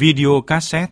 video cassette.